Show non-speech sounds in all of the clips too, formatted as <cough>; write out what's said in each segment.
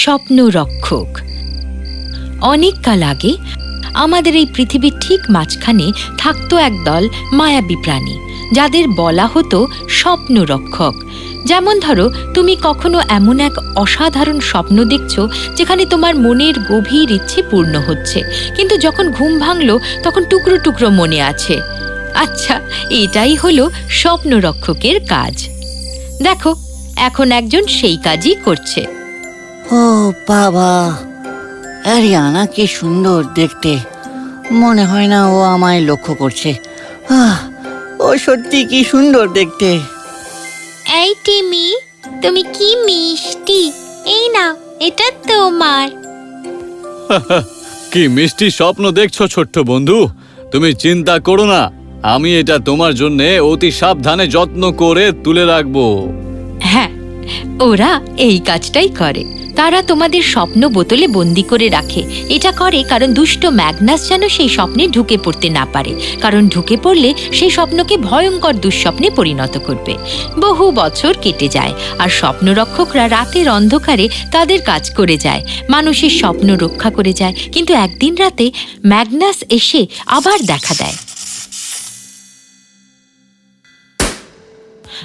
স্বপ্নরক্ষক। অনেক কাল আগে আমাদের এই পৃথিবীর ঠিক মাঝখানে থাকতো একদল মায়াবী প্রাণী, যাদের বলা হতো স্বপ্নরক্ষক। যেমন ধরো, তুমি কখনো এমন এক অসাধারণ স্বপ্ন দেখছ যেখানে তোমার মনের গভীর ইচ্ছে পূর্ণ হচ্ছে, কিন্তু যখন ঘুম ভাঙল তখন টুকরো টুকরো মনে আছে। আচ্ছা এটাই হলো স্বপ্নরক্ষকের কাজ। দেখো, এখন একজন সেই কাজই করছে। ও বাবা অ্যারিয়ানা কি সুন্দর দেখতে। মনে হয় না ও আমায় লক্ষ্য করছে। আহ ও সত্যি কি সুন্দর দেখতে। এই টিমি তুমি কি মিষ্টি? এই না এটা তোমার। কি মিষ্টি স্বপ্ন দেখছ ছোট্ট বন্ধু? তুমি চিন্তা করো না আমি এটা তোমার জন্য অতি সাবধানে যত্ন করে তুলে রাখব। ওরা এই কাজটাই করে। তারা তোমাদের স্বপ্ন বোতলে বন্দি করে রাখে। এটা করে কারণ দুষ্ট ম্যাগনাস যেন সেই স্বপ্নে ঢুকে পড়তে না পারে। কারণ ঢুকে পড়লে সেই স্বপ্নকে ভয়ঙ্কর দুঃস্বপ্নে পরিণত করবে। বহু বছর কেটে যায় আর স্বপ্নরক্ষকরা রাতের অন্ধকারে তাদের কাজ করে যায়। মানুষের স্বপ্ন রক্ষা করে যায়। কিন্তু একদিন রাতে ম্যাগনাস এসে আবার দেখা দেয়।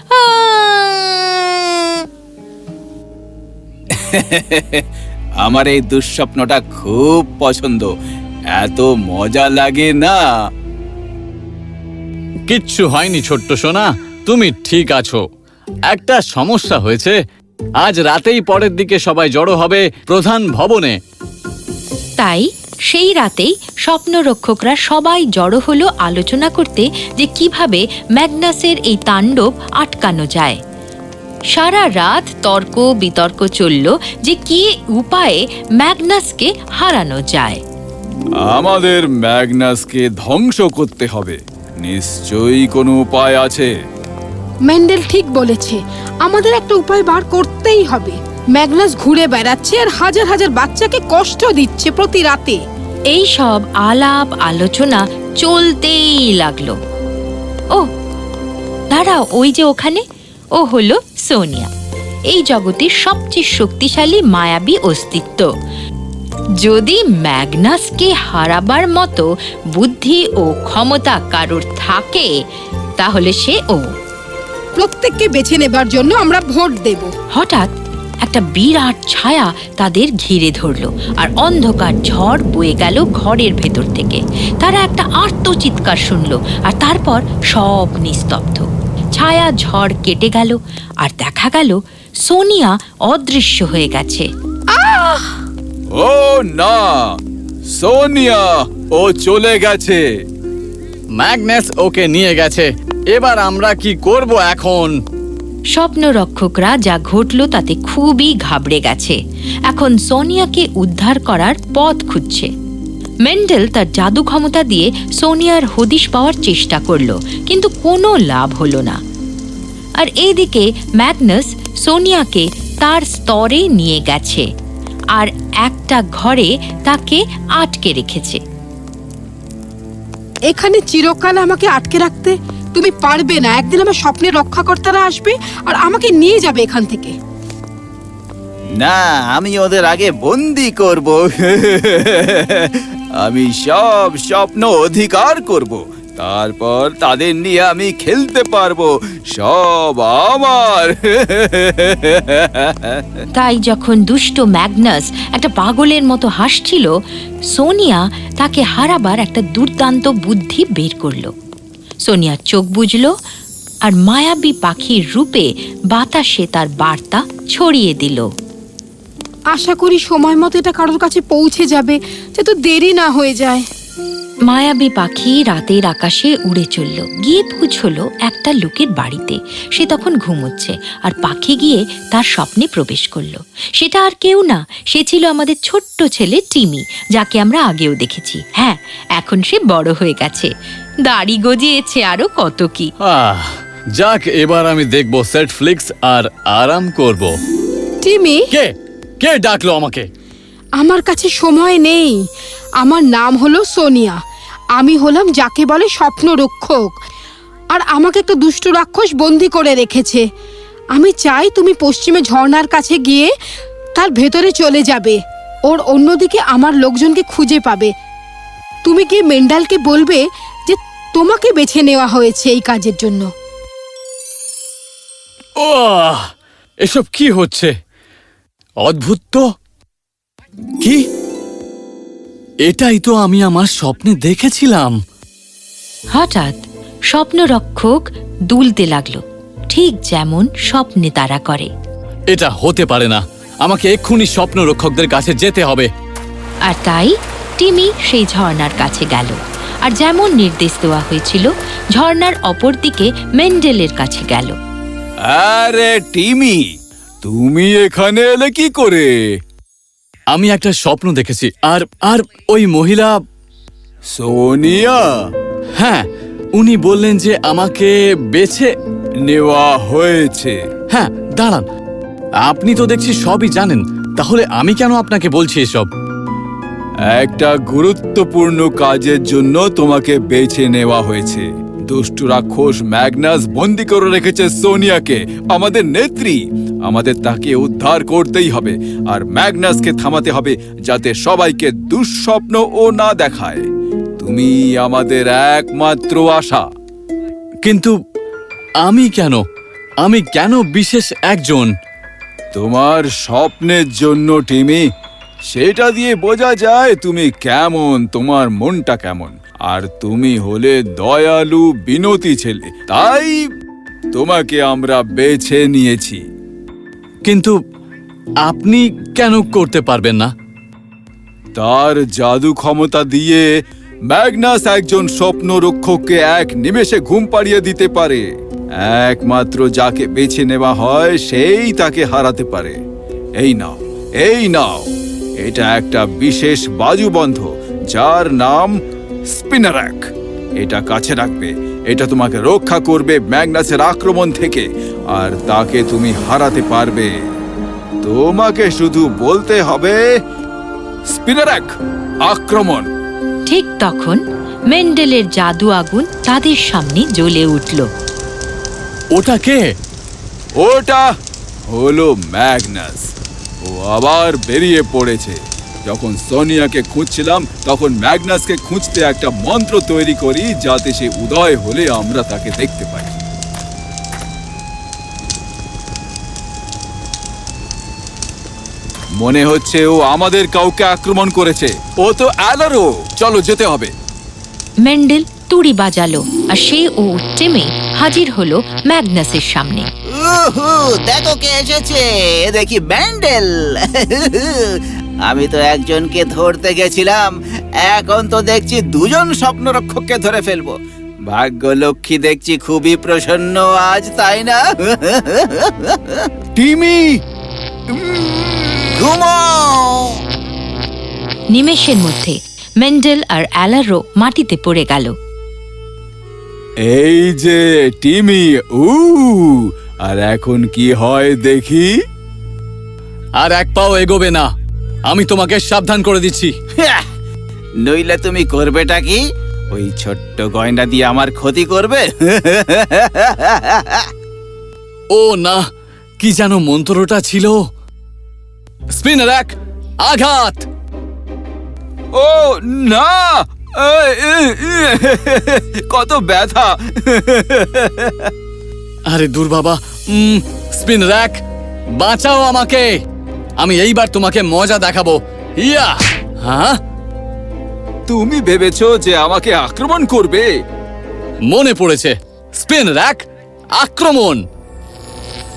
আহ! <laughs> আমার এই দুঃস্বপ্নটা খুব পছন্দ। এত মজা লাগে না। কিচ্ছু হয়নি ছোট্ট সোনা তুমি ঠিক আছো। একটা সমস্যা হয়েছে আজ রাতেই পরের দিকে সবাই জড়ো হবে প্রধান ভবনে। তাই সেই রাতেই স্বপ্নরক্ষকরা সবাই জড়ো হলো আলোচনা করতে যে কীভাবে ম্যাগনাসের এই তাণ্ডব আটকানো যায়। সারা রাত তর্ক বিতর্ক চলল যে কি উপায়ে ম্যাগনাসকে হারানো যায়। আমাদের ম্যাগনাসকে ধ্বংস করতে হবে। নিশ্চয়ই কোনো উপায় আছে। মেন্ডেল ঠিক বলেছে আমাদের একটা উপায় বার করতেই হবে। ম্যাগনাস ঘুরে বেড়াচ্ছে আর হাজার হাজার বাচ্চাকে কষ্ট দিচ্ছে প্রতি রাতে। এই সব আলাপ আলোচনা চলতেই লাগল। ও দাঁড়াও ওই যে ওখানে। ও হলো সোনিয়া। এই জগতের সবচেয়ে শক্তিশালী মায়াবী অস্তিত্ব। যদি ম্যাগনাসকে হারাবার মতো বুদ্ধি ও ক্ষমতা কারোর থাকে তাহলে সে ও। প্রত্যেককে বেছে নেবার জন্য আমরা ভোট দেব। হঠাৎ একটা বিরাট ছায়া তাদের ঘিরে ধরলো আর অন্ধকার ঝড় বয়ে গেল ঘরের ভেতর থেকে। তারা একটা আর্তচিৎকার শুনলো আর তারপর সব নিস্তব্ধ। ছায়া ঝড় কেটে গেল আর দেখা গেল সোনিয়া অদৃশ্য হয়ে গেছে। ও না সোনিয়া ও চলে গেছে। ম্যাগনেস ওকে নিয়ে গেছে। এবার আমরা কি করব এখন? স্বপ্নরক্ষকরা যা ঘটল তাতে খুবই ঘাবড়ে গেছে। এখন সোনিয়াকে উদ্ধার করার পথ খুঁজছে। মেন্ডেল তার জাদু ক্ষমতা দিয়ে সোনিয়ার হদিশ পাওয়ার চেষ্টা করল কিন্তু কোনো লাভ হলো না। আর এইদিকে ম্যাগনাস সোনিয়াকে তার স্তরে নিয়ে গেছে আর একটা ঘরে তাকে আটকে রেখেছে। এখানে চিরকাল আমাকে আটকে রাখতে তুমি পারবে না। একদিন আমার স্বপ্নের রক্ষাকর্তারা আসবে আর আমাকে নিয়ে যাবে এখান থেকে। না আমি ওদের আগে বন্দি করব। আমি সব স্বপ্ন অধিকার করব। তারপর তাদের নিয়ে আমি খেলতে পারব। সব আমার। তাই যখন দুষ্ট ম্যাগনাস একটা পাগলের মতো হাসছিল, সোনিয়া তাকে হারাবার একটা দুর্দান্ত বুদ্ধি বের করল। সোনিয়া চোখ বুঝল আর মায়াবী পাখির রূপে বাতাসে তার বার্তা ছড়িয়ে দিল। আশা করি সময় মতো এটা কারোর কাছে পৌঁছে যাবে যাতে দেরি না হয়ে যায়। মায়াবী পাখি রাতের আকাশে উড়ে চলল। গিয়ে পৌঁছলো একটা লোকের বাড়িতে। সে তখন ঘুমোচ্ছে আর পাখি গিয়ে তার স্বপ্নে প্রবেশ করল। সেটা আর কেউ না সে ছিল আমাদের ছোট্ট ছেলে টিমি যাকে আমরা আগেও দেখেছি। হ্যাঁ এখন সে বড় হয়ে গেছে। দাড়ি গজিয়েছে আরও কত কি। আহ যাক এবার আমি দেখব আর আরাম করব। টিমি? কে? কে ডাকলো আমাকে? আমার কাছে সময় নেই। আমার নাম হলো সোনিয়া। আমি হলাম যাকে বলে স্বপ্ন রক্ষক আর আমাকে একটা দুষ্ট রাক্ষস বন্দি করে রেখেছে। আমি চাই তুমি পশ্চিমে ঝর্নার কাছে গিয়ে তার ভেতরে চলে যাবে। ওর অন্যদিকে আমার লোকজনকে খুঁজে পাবে। তুমি কি মেন্ডালকে বলবে যে তোমাকে বেছে নেওয়া হয়েছে এই কাজের জন্য। ও এসব কি হচ্ছে? অদ্ভুত তো। কি? এটাই তো আমি আমার স্বপ্নে দেখেছিলাম। হঠাৎ স্বপ্নরক্ষক দুলতে লাগল ঠিক যেমন স্বপ্নে তারা করে। এটা হতে পারে না। আমাকে এক্ষুনি স্বপ্ন রক্ষকদের কাছে যেতে হবে। আর তাই টিমি সেই ঝর্ণার কাছে গেল। আর যেমন নির্দেশ দেওয়া হয়েছিল ঝর্ণার অপর দিকে মেন্ডেলের কাছে গেল। আরে টিমি! তুমি এখানে এলে কি করে? আমি একটা স্বপ্ন দেখেছি আর আর ওই মহিলা সোনিয়া? হ্যাঁ উনি বললেন যে আমাকে বেছে নেওয়া হয়েছে। হ্যাঁ দাঁড়ান। আপনি তো দেখছি সবই জানেন তাহলে আমি কেন আপনাকে বলছি এসব? একটা গুরুত্বপূর্ণ কাজের জন্য তোমাকে বেছে নেওয়া হয়েছে। দুষ্টু রাক্ষস ম্যাগনাস বন্দি করে রেখেছে সোনিয়াকে আমাদের নেত্রী। আমাদের তাকে উদ্ধার করতেই হবে আর ম্যাগনাসকে থামাতে হবে যাতে সবাইকে দুঃস্বপ্ন ও না দেখায়। তুমি আমাদের একমাত্র আশা। কিন্তু আমি কেন? আমি কেন বিশেষ একজন? তোমার স্বপ্নের জন্য টিমি। সেটা দিয়ে বোঝা যায় তুমি কেমন তোমার মনটা কেমন। আর তুমি হলে দয়ালু বিনতি ছেলে। তাই তোমাকে আমরা বেছে নিয়েছি। কিন্তু আপনি কেন করতে পারবেন না? তার জাদু ক্ষমতা দিয়ে ম্যাগনাস একজন স্বপ্ন রক্ষককে এক নিমেষে ঘুম পাড়িয়ে দিতে পারে। একমাত্র যাকে বেছে নেওয়া হয়, সেই তাকে হারাতে পারে। এই নাও এই নাও। এটা একটা বিশেষ বাজুবন্ধ, যার নাম স্পিনারাক। এটা কাছে রাখবে। এটা তোমাকে রক্ষা করবে ম্যাগনাসের আক্রমণ থেকে। আর তাকে তুমি হারাতে পারবে। তোমাকে শুধু বলতে হবে স্পিনারাক আক্রমণ। ঠিক তখন মেন্ডেলের জাদু আগুন তাদের সামনে জ্বলে উঠল। ওটা কে? ওটা হলো ম্যাগনাস। ও আবার বেরিয়ে পড়েছে। যখন সোনিয়াকে খুঁজছিলাম তখন ম্যাগনাসকে খুঁজতে একটা মন্ত্র তৈরি করি যাতে সে উদয় হলে আমরা তাকে দেখতে পাই। মনে হচ্ছে ও আমাদের কাউকে আক্রমণ করেছে। ও তো অ্যালারো! চলো যেতে হবে। মেন্ডেল তুড়ি বাজালো আর সে ও টেমে হাজির হলো ম্যাগনাসের সামনে। দেখো কে এসেছে। এ দেখি ব্যান্ডেল আমি তো একজনকে ধরতে গেছিলাম। এখন তো দেখছি দুজন স্বপ্নরক্ষককে ধরে ফেলব। ভাগ্য লক্ষ্মী দেখছি খুবই প্রসন্ন আজ তাই না? টিমি! নিমেষের মধ্যে মেন্ডেল আর অ্যালারো মাটিতে পড়ে গেল। এই যে টিমি উ আর এখন কি হয় দেখি? আর এক পাও এগোবে না। আমি তোমাকে সাবধান করে দিচ্ছি। হ্যাঁ, নইলে তুমি করবেটা কি? ওই ছোট্ট গয়না দিয়ে আমার ক্ষতি করবে? ও না কি যেন মন্ত্রটা ছিল? স্পিনার এক আঘাত! ও না! কত ব্যথা! আরে দূর বাবা স্পিন র্যাক বাঁচাও আমাকে! আমি এইবার তোমাকে মজা দেখাবো। ইয়া! হ্যাঁ? তুমি ভেবেছো যে আমাকে আক্রমণ করবে? মনে পড়েছে। স্পিন র্যাক আক্রমণ।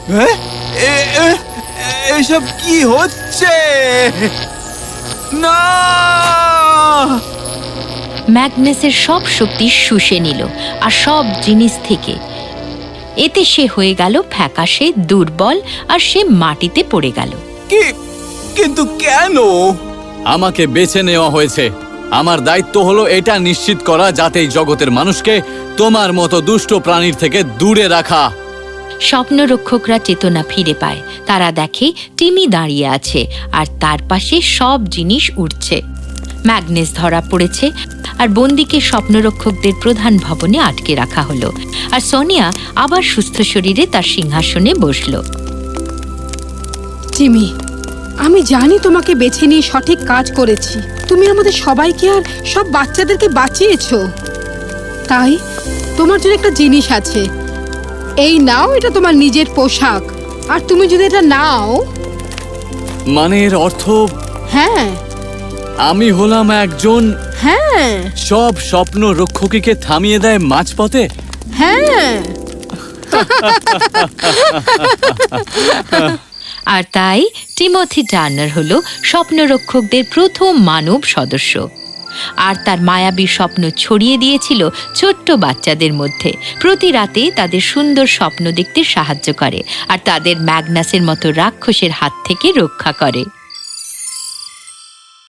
হ্যাঁ? এসব কি হচ্ছে? না! ম্যাগনেসের সব শক্তি শুষে নিল আর সব জিনিস থেকে। এতে সে হয়ে গেল ফ্যাকাশে দুর্বল আর সে মাটিতে পড়ে গেল। কি? কিন্তু কেন? আমাকে বেছে নেওয়া হয়েছে। আমার দায়িত্ব হলো এটা নিশ্চিত করা যাতে এই জগতের মানুষকে তোমার মতো দুষ্ট প্রাণীর থেকে দূরে রাখা। স্বপ্নরক্ষকরা চেতনা ফিরে পায়। তারা দেখে টিমি দাঁড়িয়ে আছে আর তার পাশে সব জিনিস উঠছে ম্যাগনেস ধরা পড়েছে আর বন্দিকে স্বপ্নরক্ষকদের প্রধান ভবনে আটকে রাখা হলো। আর সোনিয়া আবার সুস্থ শরীরে তার সিংহাসনে বসল। টিমি আমি জানি তোমাকে বেছে নিয়ে সঠিক কাজ করেছি। তুমি আমাদের সবাইকে আর সব বাচ্চাদেরকে বাঁচিয়েছো। তাই তোমার জন্য একটা জিনিস আছে। এই নাও এটা তোমার নিজের পোশাক। আর তুমি যদি এটা নাও মানে এর অর্থ হ্যাঁ। আমি হলাম একজন হ্যাঁ। সব স্বপ্ন রক্ষকীকে থামিয়ে দেয় মাঝপথে? হ্যাঁ। <laughs> আর তাই টিমথি টার্নার হল স্বপ্নরক্ষকদের প্রথম মানব সদস্য। আর তার মায়াবী স্বপ্ন ছড়িয়ে দিয়েছিল ছোট্ট বাচ্চাদের মধ্যে। প্রতি রাতে তাদের সুন্দর স্বপ্ন দেখতে সাহায্য করে আর তাদের ম্যাগনাসের মতো রাক্ষসের হাত থেকে রক্ষা করে।